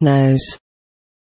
nose.